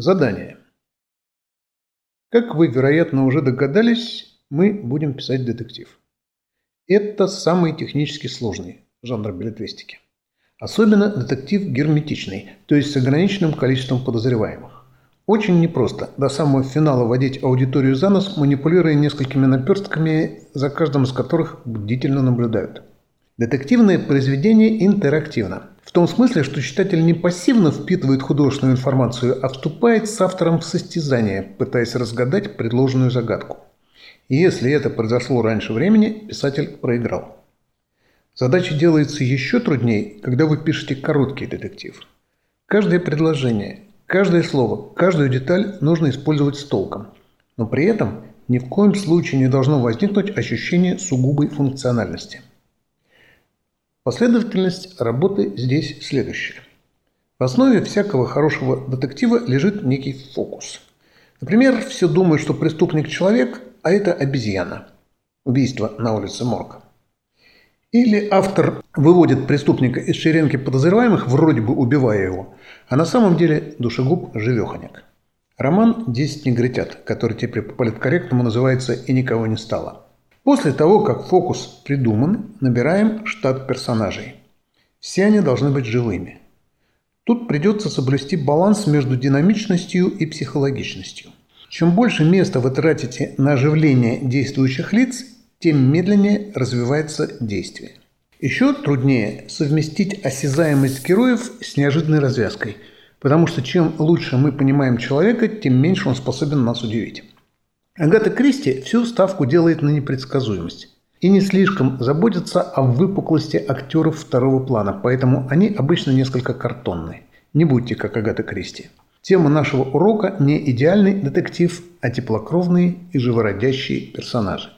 Задание. Как вы, вероятно, уже догадались, мы будем писать детектив. Это самый технически сложный жанр билетристики. Особенно детектив герметичный, то есть с ограниченным количеством подозреваемых. Очень непросто до самого финала водить аудиторию за нос, манипулируя несколькими наперстками, за каждым из которых бдительно наблюдают. Детективное произведение интерактивно. В том смысле, что читатель не пассивно впитывает художественную информацию, а вступает с автором в состязание, пытаясь разгадать предложенную загадку. И если это произошло раньше времени, писатель проиграл. Задача делается еще труднее, когда вы пишете короткий детектив. Каждое предложение, каждое слово, каждую деталь нужно использовать с толком. Но при этом ни в коем случае не должно возникнуть ощущение сугубой функциональности – Последовательность работы здесь следующая. В основе всякого хорошего детектива лежит некий фокус. Например, все думают, что преступник – человек, а это обезьяна. Убийство на улице Морга. Или автор выводит преступника из шеренги подозреваемых, вроде бы убивая его, а на самом деле душегуб – живеханик. Роман «Десять негритят», который теперь по политкорректному называется «И никого не стало». После того, как фокус придуман, набираем штат персонажей. Все они должны быть живыми. Тут придется соблюсти баланс между динамичностью и психологичностью. Чем больше места вы тратите на оживление действующих лиц, тем медленнее развивается действие. Еще труднее совместить осязаемость героев с неожиданной развязкой, потому что чем лучше мы понимаем человека, тем меньше он способен нас удивить. Агата Кристи всю ставку делает на непредсказуемость и не слишком заботится о выпуклости актеров второго плана, поэтому они обычно несколько картонные. Не будьте как Агата Кристи. Тема нашего урока не идеальный детектив, а теплокровные и живородящие персонажи.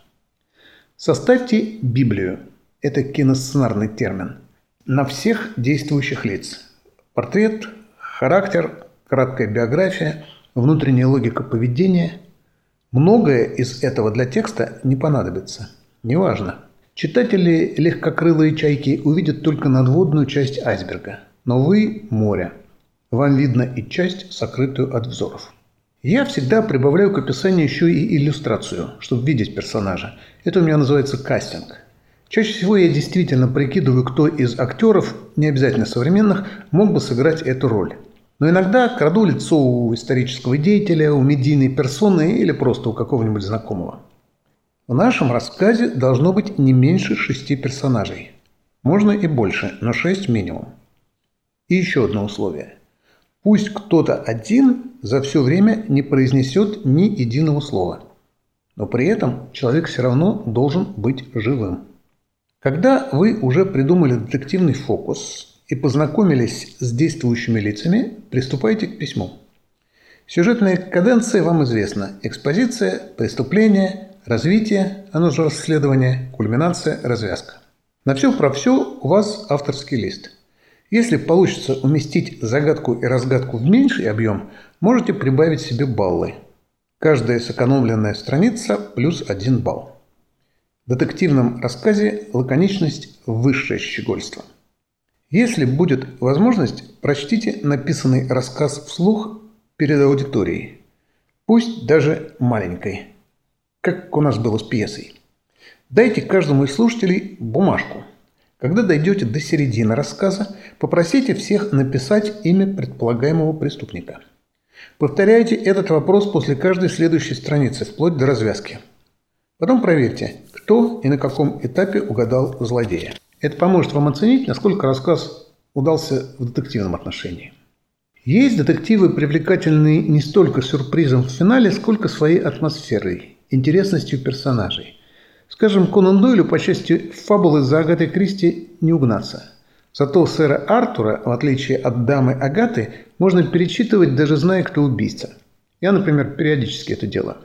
Составьте Библию. Это киносценарный термин. На всех действующих лиц. Портрет, характер, краткая биография, внутренняя логика поведения – Многое из этого для текста не понадобится. Неважно. Читатели легкокрылые чайки увидят только надводную часть айсберга, но вы – море. Вам видно и часть, сокрытую от взоров. Я всегда прибавляю к описанию еще и иллюстрацию, чтобы видеть персонажа. Это у меня называется кастинг. Чаще всего я действительно прикидываю, кто из актеров, не обязательно современных, мог бы сыграть эту роль. Но иногда краду лицо у исторического деятеля, у медийной персоны или просто у какого-нибудь знакомого. В нашем рассказе должно быть не меньше шести персонажей. Можно и больше, но шесть минимум. И еще одно условие. Пусть кто-то один за все время не произнесет ни единого слова. Но при этом человек все равно должен быть живым. Когда вы уже придумали детективный фокус, и познакомились с действующими лицами, приступайте к письму. Сюжетная каденция вам известна. Экспозиция, преступление, развитие, оно же расследование, кульминация, развязка. На все про все у вас авторский лист. Если получится уместить загадку и разгадку в меньший объем, можете прибавить себе баллы. Каждая сэкономленная страница плюс один балл. В детективном рассказе лаконичность – высшее щегольство. Если будет возможность, прочтите написанный рассказ вслух перед аудиторией. Пусть даже маленькой, как у нас было с пьесой. Дайте каждому из слушателей бумажку. Когда дойдете до середины рассказа, попросите всех написать имя предполагаемого преступника. Повторяйте этот вопрос после каждой следующей страницы, вплоть до развязки. Потом проверьте, кто и на каком этапе угадал злодея. Это поможет вам оценить, насколько рассказ удался в детективном отношении. Есть детективы, привлекательные не столько сюрпризом в финале, сколько своей атмосферой, интересностью персонажей. Скажем, Конан Дойлю, по счастью, фабулы за Агатой Кристи не угнаться. Зато сэра Артура, в отличие от дамы Агаты, можно перечитывать, даже зная, кто убийца. Я, например, периодически это делаю.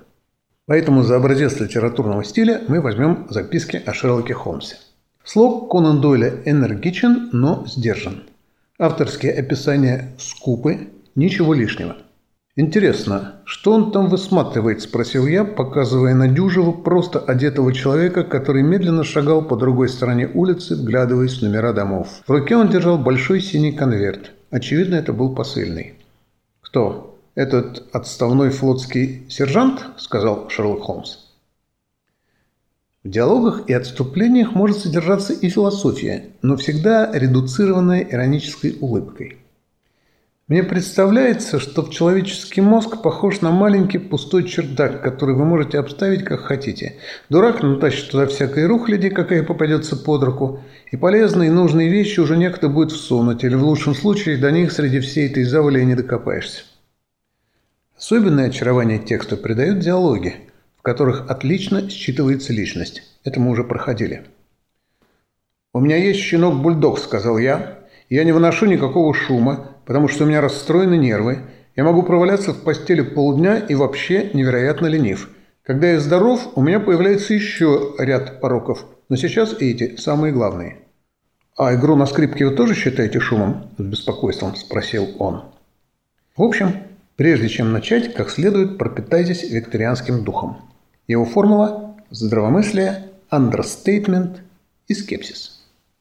Поэтому за образец литературного стиля мы возьмем записки о Шерлоке Холмсе. Слог Конан Дойля энергичен, но сдержан. Авторские описания скупы, ничего лишнего. «Интересно, что он там высматривает?» – спросил я, показывая на дюжего просто одетого человека, который медленно шагал по другой стороне улицы, вглядываясь в номера домов. В руке он держал большой синий конверт. Очевидно, это был посыльный. «Кто? «Этот отставной флотский сержант?» – сказал Шерлок Холмс. В диалогах и отступлениях может содержаться и философия, но всегда редуцированная иронической улыбкой. Мне представляется, что в человеческий мозг похож на маленький пустой чердак, который вы можете обставить как хотите. Дурак натащит туда всякой рухляди, какая попадется под руку, и полезные и нужные вещи уже некто будет всунуть, или в лучшем случае до них среди всей этой завали не докопаешься. Особенное очарование текста придают диалоги – которых отлично считывается личность. Это мы уже проходили. «У меня есть щенок-бульдог», – сказал я. «Я не выношу никакого шума, потому что у меня расстроены нервы. Я могу проваляться в постели полдня и вообще невероятно ленив. Когда я здоров, у меня появляется еще ряд пороков, но сейчас эти самые главные». «А игру на скрипке вы тоже считаете шумом?» – с беспокойством спросил он. В общем, прежде чем начать, как следует пропитайтесь викторианским духом. Его формула – здравомыслие, андерстейтмент и скепсис.